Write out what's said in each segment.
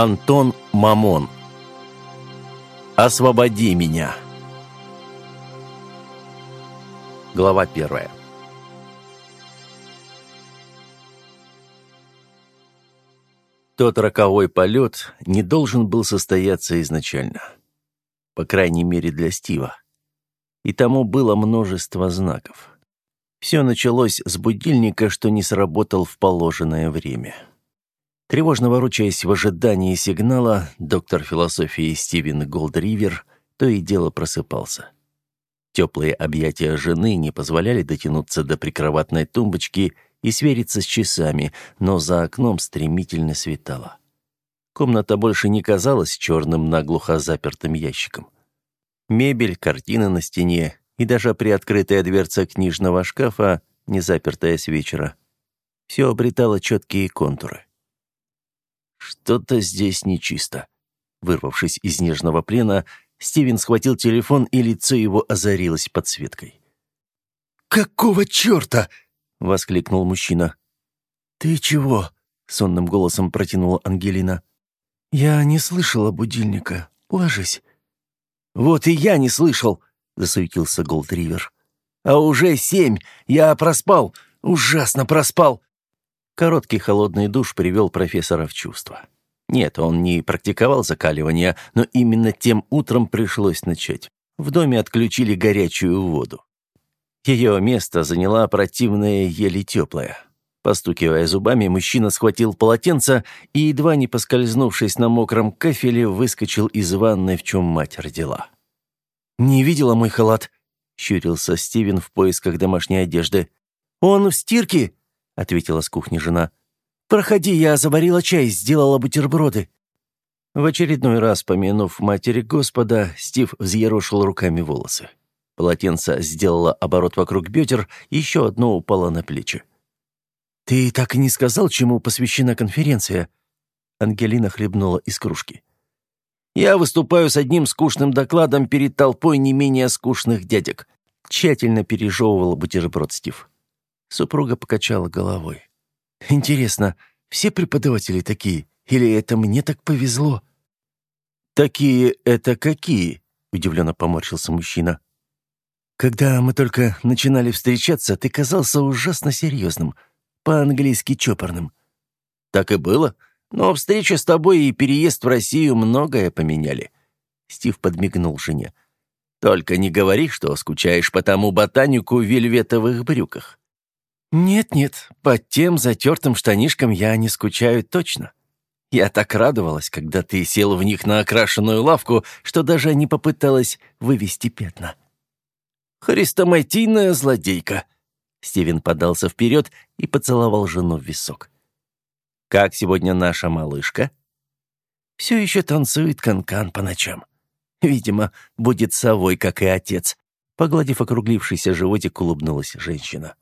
Антон Мамон. Освободи меня. Глава первая. Тот роковой полет не должен был состояться изначально. По крайней мере, для Стива. И тому было множество знаков. Все началось с будильника, что не сработал в положенное время. Тревожно ворочаясь в ожидании сигнала, доктор философии Стивен Голдривер то и дело просыпался. Теплые объятия жены не позволяли дотянуться до прикроватной тумбочки и свериться с часами, но за окном стремительно светало. Комната больше не казалась черным наглухо запертым ящиком. Мебель, картины на стене и даже приоткрытая дверца книжного шкафа, не запертая с вечера, все обретало четкие контуры. Что-то здесь нечисто. Вырвавшись из нежного плена, Стивен схватил телефон, и лицо его озарилось подсветкой. «Какого черта?» — воскликнул мужчина. «Ты чего?» — сонным голосом протянула Ангелина. «Я не слышала будильника. Ложись». «Вот и я не слышал», — засуетился Голдривер. «А уже семь. Я проспал. Ужасно проспал. Короткий холодный душ привел профессора в чувство. Нет, он не практиковал закаливание, но именно тем утром пришлось начать. В доме отключили горячую воду. Ее место заняла противная, еле теплая. Постукивая зубами, мужчина схватил полотенце и, едва не поскользнувшись на мокром кафеле, выскочил из ванной, в чем мать родила. «Не видела мой халат?» — щурился Стивен в поисках домашней одежды. «Он в стирке?» Ответила с кухни жена. «Проходи, я заварила чай, сделала бутерброды». В очередной раз, помянув матери Господа, Стив взъерошил руками волосы. Полотенце сделало оборот вокруг бедер, еще одно упало на плечи. «Ты так и не сказал, чему посвящена конференция?» Ангелина хлебнула из кружки. «Я выступаю с одним скучным докладом перед толпой не менее скучных дядек», тщательно пережевывала бутерброд Стив. Супруга покачала головой. «Интересно, все преподаватели такие? Или это мне так повезло?» «Такие это какие?» — удивленно поморщился мужчина. «Когда мы только начинали встречаться, ты казался ужасно серьезным, по-английски чопорным». «Так и было. Но встреча с тобой и переезд в Россию многое поменяли». Стив подмигнул жене. «Только не говори, что скучаешь по тому ботанику в вельветовых брюках». «Нет-нет, по тем затертым штанишкам я не скучаю точно. Я так радовалась, когда ты сел в них на окрашенную лавку, что даже не попыталась вывести пятна». «Хрестоматийная злодейка!» Стивен подался вперед и поцеловал жену в висок. «Как сегодня наша малышка?» «Все еще танцует канкан -кан по ночам. Видимо, будет совой, как и отец». Погладив округлившийся животик, улыбнулась женщина.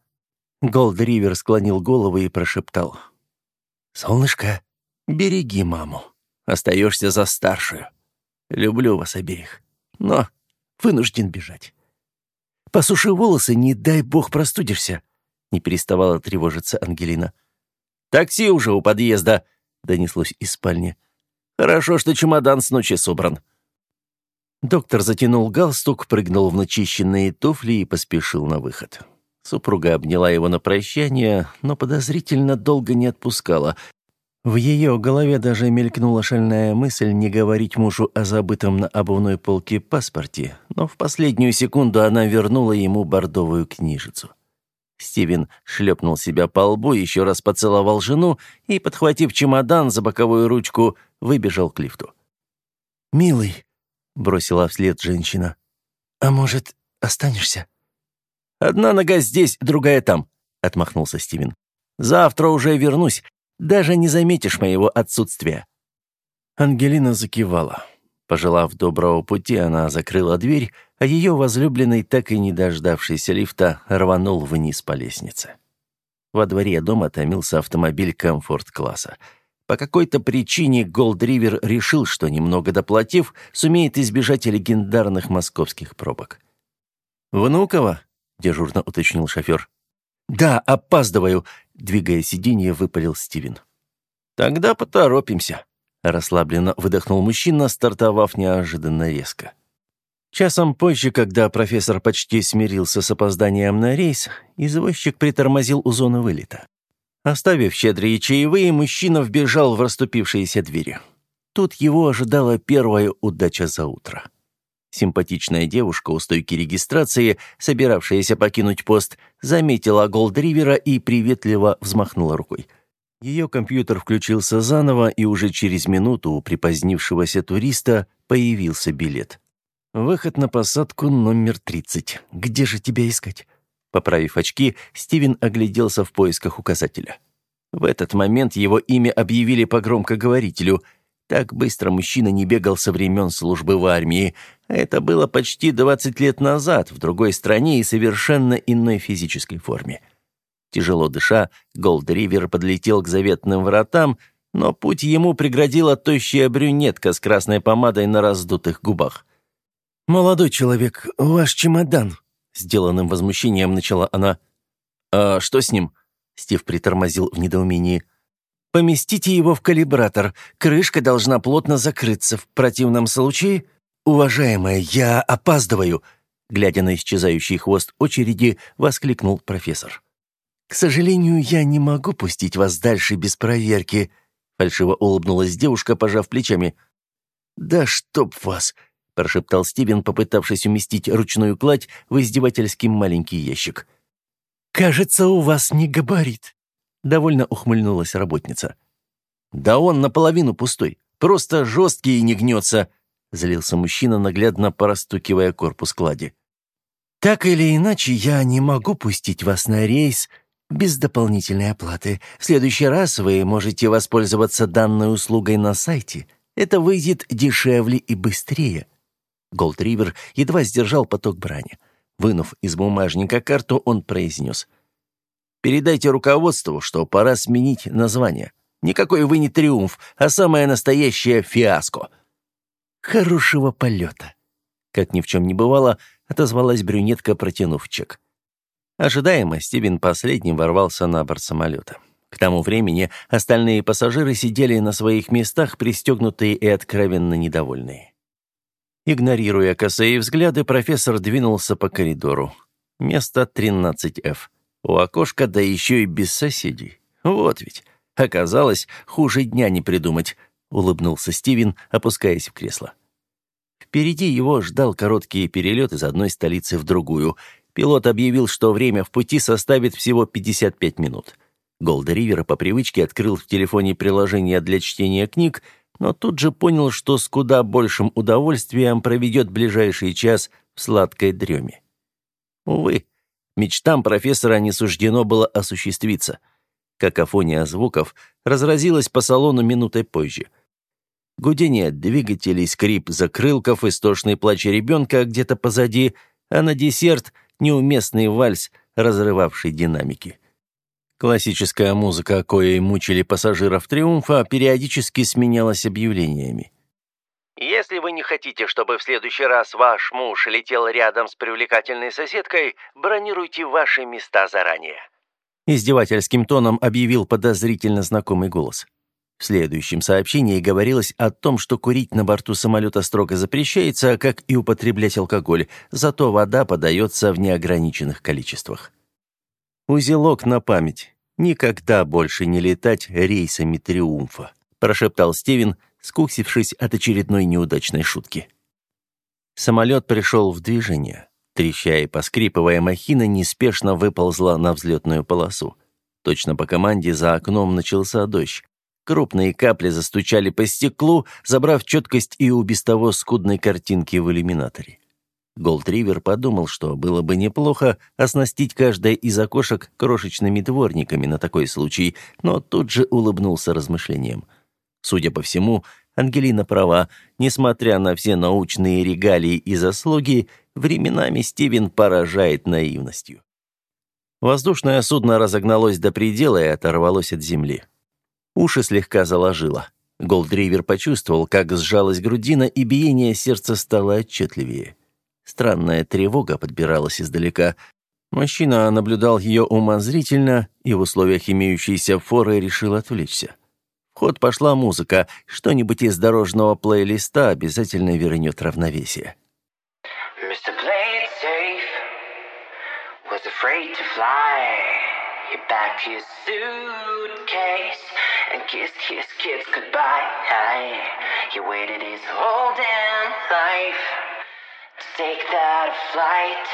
Голдривер склонил голову и прошептал. «Солнышко, береги маму. Остаешься за старшую. Люблю вас обеих, но вынужден бежать. Посуши волосы, не дай бог простудишься», — не переставала тревожиться Ангелина. «Такси уже у подъезда», — донеслось из спальни. «Хорошо, что чемодан с ночи собран». Доктор затянул галстук, прыгнул в начищенные туфли и поспешил на выход. Супруга обняла его на прощание, но подозрительно долго не отпускала. В ее голове даже мелькнула шальная мысль не говорить мужу о забытом на обувной полке паспорте, но в последнюю секунду она вернула ему бордовую книжицу. Стивен шлепнул себя по лбу, еще раз поцеловал жену и, подхватив чемодан за боковую ручку, выбежал к лифту. «Милый», — бросила вслед женщина, — «а может, останешься?» «Одна нога здесь, другая там», — отмахнулся Стивен. «Завтра уже вернусь. Даже не заметишь моего отсутствия». Ангелина закивала. Пожелав доброго пути, она закрыла дверь, а ее возлюбленный, так и не дождавшийся лифта, рванул вниз по лестнице. Во дворе дома томился автомобиль комфорт-класса. По какой-то причине Голдривер решил, что, немного доплатив, сумеет избежать легендарных московских пробок. «Внуково?» — дежурно уточнил шофер. «Да, опаздываю», — двигая сиденье, выпалил Стивен. «Тогда поторопимся», — Расслабленно выдохнул мужчина, стартовав неожиданно резко. Часом позже, когда профессор почти смирился с опозданием на рейс, извозчик притормозил у зоны вылета. Оставив щедрые чаевые, мужчина вбежал в расступившиеся двери. Тут его ожидала первая удача за утро. Симпатичная девушка у стойки регистрации, собиравшаяся покинуть пост, заметила Голдривера и приветливо взмахнула рукой. Ее компьютер включился заново, и уже через минуту у припозднившегося туриста появился билет. «Выход на посадку номер 30. Где же тебя искать?» Поправив очки, Стивен огляделся в поисках указателя. В этот момент его имя объявили по громкоговорителю. Так быстро мужчина не бегал со времен службы в армии. Это было почти 20 лет назад, в другой стране и совершенно иной физической форме. Тяжело дыша, Голдривер подлетел к заветным вратам, но путь ему преградила тощая брюнетка с красной помадой на раздутых губах. «Молодой человек, ваш чемодан», — сделанным возмущением начала она. «А что с ним?» — Стив притормозил в недоумении. «Поместите его в калибратор. Крышка должна плотно закрыться. В противном случае...» «Уважаемая, я опаздываю!» Глядя на исчезающий хвост очереди, воскликнул профессор. «К сожалению, я не могу пустить вас дальше без проверки», — фальшиво улыбнулась девушка, пожав плечами. «Да чтоб вас!» — прошептал Стивен, попытавшись уместить ручную кладь в издевательский маленький ящик. «Кажется, у вас не габарит», — довольно ухмыльнулась работница. «Да он наполовину пустой, просто жесткий и не гнется», — злился мужчина, наглядно порастукивая корпус клади. «Так или иначе, я не могу пустить вас на рейс», без дополнительной оплаты. В следующий раз вы можете воспользоваться данной услугой на сайте. Это выйдет дешевле и быстрее». Голдривер едва сдержал поток брани. Вынув из бумажника карту, он произнес. «Передайте руководству, что пора сменить название. Никакой вы не триумф, а самое настоящее фиаско». «Хорошего полета!» Как ни в чем не бывало, отозвалась брюнетка, протянув чек. Ожидаемо Стивен последним ворвался на борт самолета. К тому времени остальные пассажиры сидели на своих местах, пристегнутые и откровенно недовольные. Игнорируя косые взгляды, профессор двинулся по коридору. Место 13F. У окошка, да еще и без соседей. Вот ведь. Оказалось, хуже дня не придумать, улыбнулся Стивен, опускаясь в кресло. Впереди его ждал короткий перелет из одной столицы в другую, Пилот объявил, что время в пути составит всего 55 минут. Голда по привычке открыл в телефоне приложение для чтения книг, но тут же понял, что с куда большим удовольствием проведет ближайший час в сладкой дреме. Увы, мечтам профессора не суждено было осуществиться. Какофония звуков разразилась по салону минутой позже. Гудение двигателей, скрип закрылков, истошный плач ребенка где-то позади, а на десерт — неуместный вальс, разрывавший динамики. Классическая музыка, коей мучили пассажиров «Триумфа», периодически сменялась объявлениями. Если вы не хотите, чтобы в следующий раз ваш муж летел рядом с привлекательной соседкой, бронируйте ваши места заранее. Издевательским тоном объявил подозрительно знакомый голос. В следующем сообщении говорилось о том, что курить на борту самолета строго запрещается, как и употреблять алкоголь, зато вода подается в неограниченных количествах. «Узелок на память. Никогда больше не летать рейсами «Триумфа», прошептал Стивен, скуксившись от очередной неудачной шутки. Самолет пришел в движение. Трещая и поскрипывая, махина неспешно выползла на взлетную полосу. Точно по команде за окном начался дождь. Крупные капли застучали по стеклу, забрав четкость и у без того скудной картинки в иллюминаторе. Голдривер подумал, что было бы неплохо оснастить каждое из окошек крошечными дворниками на такой случай, но тут же улыбнулся размышлением. Судя по всему, Ангелина права. Несмотря на все научные регалии и заслуги, временами Стивен поражает наивностью. Воздушное судно разогналось до предела и оторвалось от земли. Уши слегка заложило. Голдривер почувствовал, как сжалась грудина, и биение сердца стало отчетливее. Странная тревога подбиралась издалека. Мужчина наблюдал ее умозрительно и в условиях имеющейся форы решил отвлечься. В ход пошла музыка, что-нибудь из дорожного плейлиста обязательно вернет равновесие. Mr. Play it safe was afraid to fly. He packed his suitcase and kissed his kids goodbye. He waited his whole damn life to take that flight.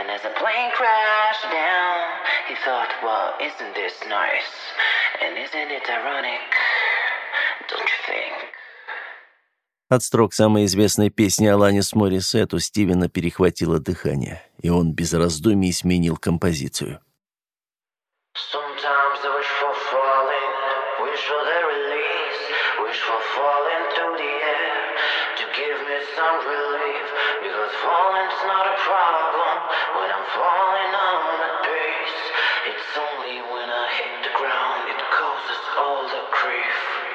And as the plane crashed down, he thought, well, isn't this nice? And isn't it ironic? Don't you think? От строк самой известной песни Аланис Морисет у Стивена перехватило дыхание, и он без раздумий сменил композицию. It's only when I hit the ground it causes all the grief.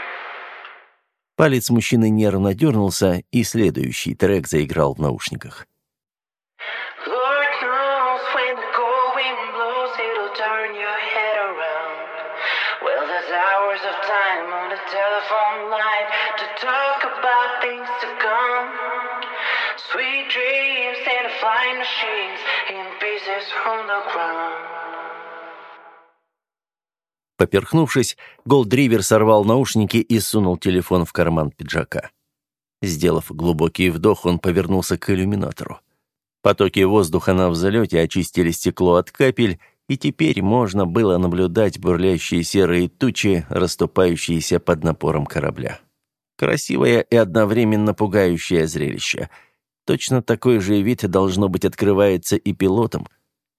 Палец мужчины нервно дернулся, и следующий трек заиграл в наушниках. Sweet dreams and flying machines in pieces from the ground. Поперхнувшись, Голдривер сорвал наушники и сунул телефон в карман пиджака. Сделав глубокий вдох, он повернулся к иллюминатору. Потоки воздуха на взлете очистили стекло от капель, и теперь можно было наблюдать бурлящие серые тучи, расступающиеся под напором корабля. Красивое и одновременно пугающее зрелище. Точно такой же вид должно быть открывается и пилотам.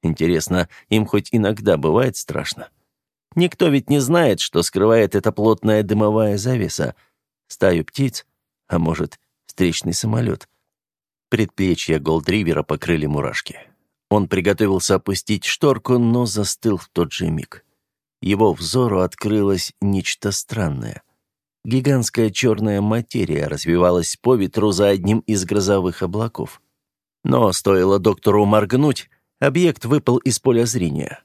Интересно, им хоть иногда бывает страшно? Никто ведь не знает, что скрывает эта плотная дымовая завеса. Стаю птиц, а может, встречный самолет. Предплечья Голдривера покрыли мурашки. Он приготовился опустить шторку, но застыл в тот же миг. Его взору открылось нечто странное. Гигантская черная материя развивалась по ветру за одним из грозовых облаков. Но стоило доктору моргнуть, объект выпал из поля зрения.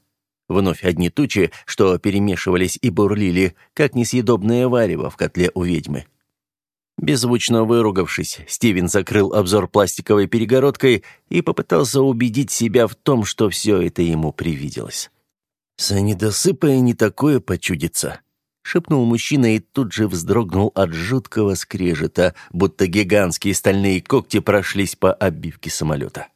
Вновь одни тучи, что перемешивались и бурлили, как несъедобное варево в котле у ведьмы. Беззвучно выругавшись, Стивен закрыл обзор пластиковой перегородкой и попытался убедить себя в том, что все это ему привиделось. «За недосыпа не такое почудится», — шепнул мужчина и тут же вздрогнул от жуткого скрежета, будто гигантские стальные когти прошлись по обивке самолета.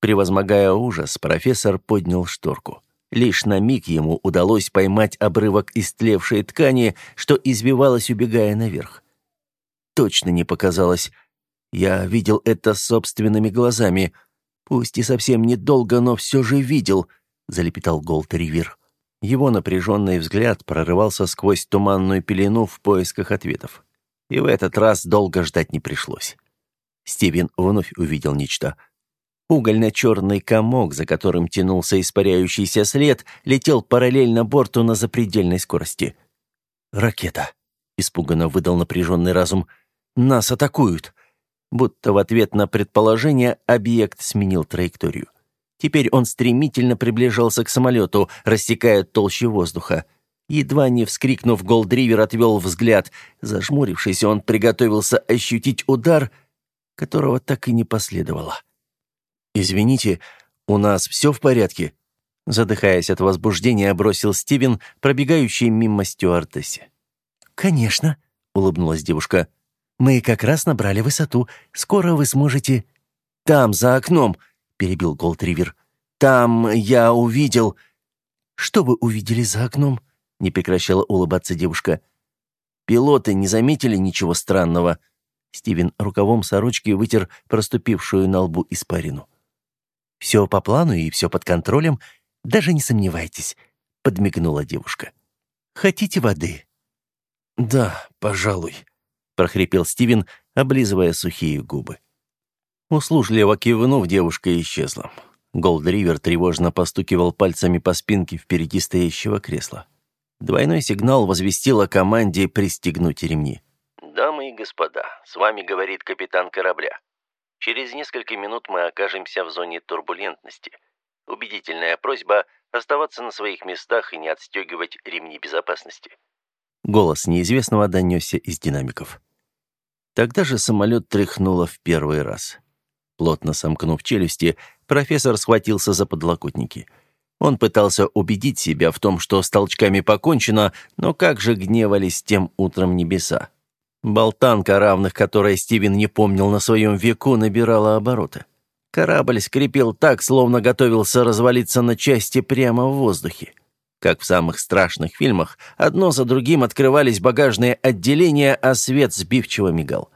Превозмогая ужас, профессор поднял шторку. Лишь на миг ему удалось поймать обрывок истлевшей ткани, что извивалась, убегая наверх. Точно не показалось. Я видел это собственными глазами. Пусть и совсем недолго, но все же видел, — залепетал Голд-Ривер. Его напряженный взгляд прорывался сквозь туманную пелену в поисках ответов. И в этот раз долго ждать не пришлось. Стивен вновь увидел нечто — Угольно-черный комок, за которым тянулся испаряющийся след, летел параллельно борту на запредельной скорости. «Ракета!» — испуганно выдал напряженный разум. «Нас атакуют!» Будто в ответ на предположение объект сменил траекторию. Теперь он стремительно приближался к самолету, рассекая толще воздуха. Едва не вскрикнув, Голдривер отвел взгляд. Зажмурившись, он приготовился ощутить удар, которого так и не последовало. «Извините, у нас все в порядке?» Задыхаясь от возбуждения, бросил Стивен, пробегающий мимо стюардессе. «Конечно», — улыбнулась девушка. «Мы как раз набрали высоту. Скоро вы сможете...» «Там, за окном», — перебил Голдривер. «Там я увидел...» «Что вы увидели за окном?» — не прекращала улыбаться девушка. «Пилоты не заметили ничего странного». Стивен рукавом сорочки вытер проступившую на лбу испарину. Все по плану и все под контролем, даже не сомневайтесь», — подмигнула девушка. «Хотите воды?» «Да, пожалуй», — прохрипел Стивен, облизывая сухие губы. Услужливо кивнув, девушка исчезла. Голдривер тревожно постукивал пальцами по спинке впереди стоящего кресла. Двойной сигнал возвестил о команде пристегнуть ремни. «Дамы и господа, с вами говорит капитан корабля. Через несколько минут мы окажемся в зоне турбулентности. Убедительная просьба оставаться на своих местах и не отстегивать ремни безопасности. Голос неизвестного донесся из динамиков. Тогда же самолет тряхнуло в первый раз. Плотно сомкнув челюсти, профессор схватился за подлокотники. Он пытался убедить себя в том, что с толчками покончено, но как же гневались тем утром небеса. Болтанка, равных которой Стивен не помнил на своем веку, набирала обороты. Корабль скрипел так, словно готовился развалиться на части прямо в воздухе. Как в самых страшных фильмах, одно за другим открывались багажные отделения, а свет сбивчиво мигал.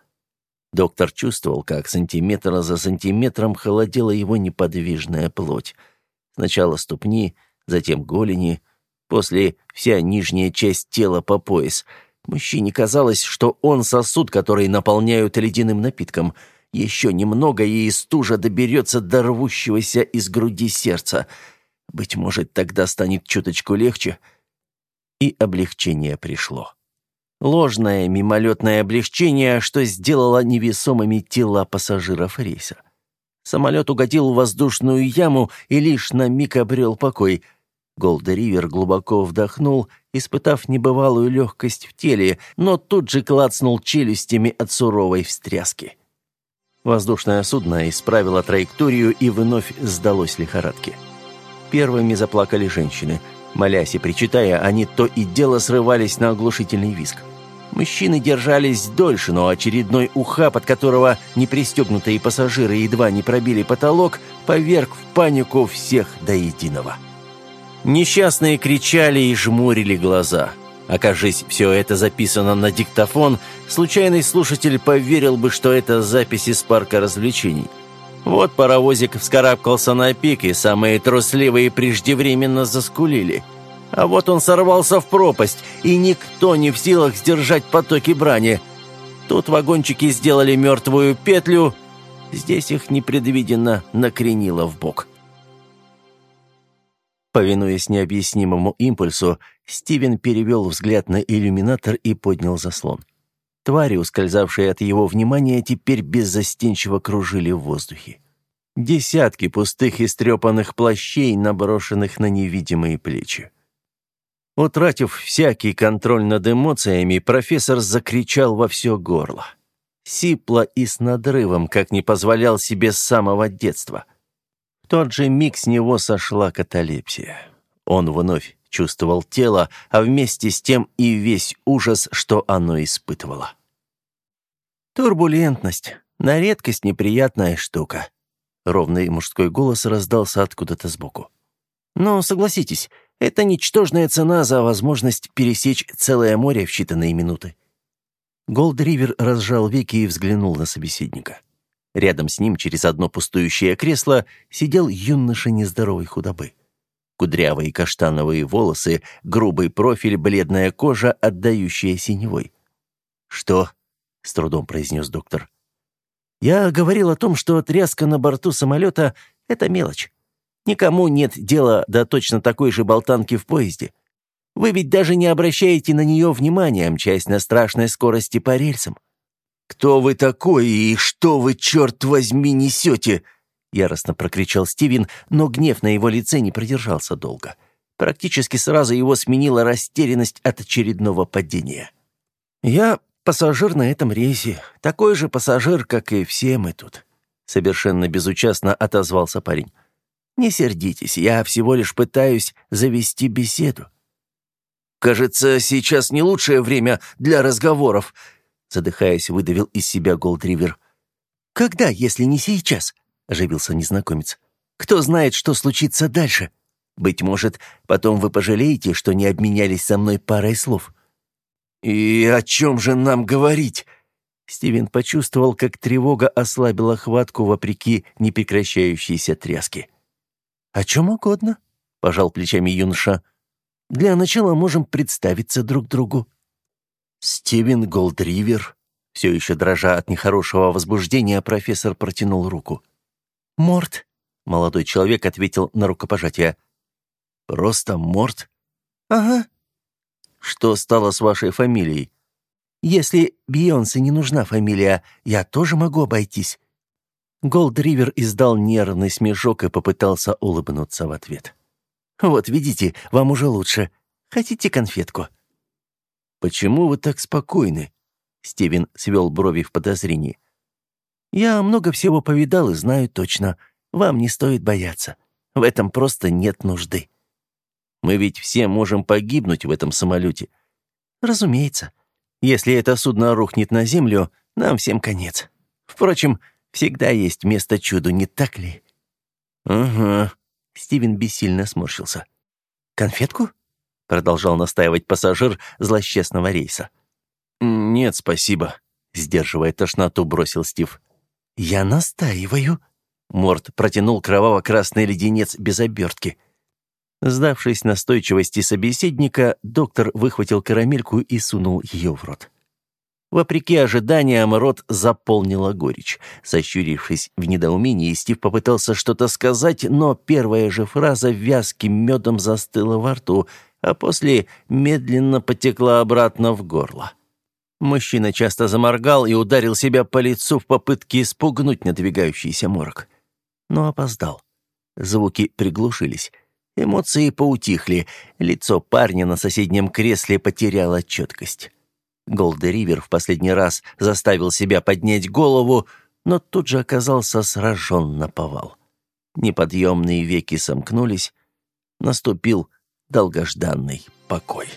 Доктор чувствовал, как сантиметр за сантиметром холодела его неподвижная плоть. Сначала ступни, затем голени, после вся нижняя часть тела по пояс. Мужчине казалось, что он сосуд, который наполняют ледяным напитком. Еще немного, и стужа доберется до рвущегося из груди сердца — быть может, тогда станет чуточку легче. И облегчение пришло. Ложное мимолетное облегчение, что сделало невесомыми тела пассажиров рейса. Самолет угодил в воздушную яму и лишь на миг обрел покой. Голдеривер глубоко вдохнул, испытав небывалую легкость в теле, но тут же клацнул челюстями от суровой встряски. Воздушное судно исправило траекторию и вновь сдалось лихорадке. Первыми заплакали женщины. Молясь и причитая, они то и дело срывались на оглушительный визг. Мужчины держались дольше, но очередной ухаб, от которого непристегнутые пассажиры едва не пробили потолок, поверг в панику всех до единого. Несчастные кричали и жмурили глаза. Окажись, все это записано на диктофон, случайный слушатель поверил бы, что это запись из парка развлечений. Вот паровозик вскарабкался на пик, и самые трусливые преждевременно заскулили. А вот он сорвался в пропасть, и никто не в силах сдержать потоки брани. Тут вагончики сделали мертвую петлю, здесь их непредвиденно накренило в бок. Повинуясь необъяснимому импульсу, Стивен перевел взгляд на иллюминатор и поднял заслон. Твари, ускользавшие от его внимания, теперь беззастенчиво кружили в воздухе. Десятки пустых и стрепанных плащей, наброшенных на невидимые плечи. Утратив всякий контроль над эмоциями, профессор закричал во все горло. Сипло и с надрывом, как не позволял себе с самого детства. Тот же миг с него сошла каталепсия. Он вновь чувствовал тело, а вместе с тем и весь ужас, что оно испытывало. Турбулентность. На редкость неприятная штука. Ровный мужской голос раздался откуда-то сбоку. Но согласитесь, это ничтожная цена за возможность пересечь целое море в считанные минуты. Голдривер разжал веки и взглянул на собеседника. Рядом с ним, через одно пустующее кресло, сидел юноша нездоровой худобы. Кудрявые каштановые волосы, грубый профиль, бледная кожа, отдающая синевой. «Что?» с трудом произнес доктор. Я говорил о том, что тряска на борту самолета — это мелочь. Никому нет дела до точно такой же болтанки в поезде. Вы ведь даже не обращаете на нее внимания, мчась на страшной скорости по рельсам. «Кто вы такой и что вы, черт возьми, несете?» Яростно прокричал Стивен, но гнев на его лице не продержался долго. Практически сразу его сменила растерянность от очередного падения. «Я пассажир на этом рейсе. Такой же пассажир, как и все мы тут», — совершенно безучастно отозвался парень. «Не сердитесь, я всего лишь пытаюсь завести беседу». «Кажется, сейчас не лучшее время для разговоров», — задыхаясь, выдавил из себя Голдривер. «Когда, если не сейчас?» — оживился незнакомец. «Кто знает, что случится дальше? Быть может, потом вы пожалеете, что не обменялись со мной парой слов». «И о чем же нам говорить?» Стивен почувствовал, как тревога ослабила хватку вопреки непрекращающейся тряске. «О чем угодно», — пожал плечами юноша. «Для начала можем представиться друг другу». «Стивен Голдривер», — все еще дрожа от нехорошего возбуждения, профессор протянул руку. «Морт», — молодой человек ответил на рукопожатие. «Просто Морт?» «Ага», что стало с вашей фамилией? Если Бейонсе не нужна фамилия, я тоже могу обойтись. Голдривер издал нервный смешок и попытался улыбнуться в ответ. Вот видите, вам уже лучше. Хотите конфетку? «Почему вы так спокойны?» Стивен свел брови в подозрении. «Я много всего повидал и знаю точно. Вам не стоит бояться. В этом просто нет нужды». «Мы ведь все можем погибнуть в этом самолете». «Разумеется. Если это судно рухнет на землю, нам всем конец. Впрочем, всегда есть место чуду, не так ли?» «Ага». Стивен бессильно сморщился. «Конфетку?» — продолжал настаивать пассажир злосчастного рейса. «Нет, спасибо», — сдерживая тошноту, бросил Стив. «Я настаиваю». Морд протянул кроваво-красный леденец без обертки. Сдавшись настойчивости собеседника, доктор выхватил карамельку и сунул ее в рот. Вопреки ожиданиям, рот заполнила горечь. Сощурившись в недоумении, Стив попытался что-то сказать, но первая же фраза вязким медом застыла во рту, а после медленно потекла обратно в горло. Мужчина часто заморгал и ударил себя по лицу в попытке спугнуть надвигающийся морок. Но опоздал. Звуки приглушились. Эмоции поутихли. Лицо парня на соседнем кресле потеряло четкость. Голдеривер в последний раз заставил себя поднять голову, но тут же оказался сражен на повал. Неподъемные веки сомкнулись, наступил долгожданный покой.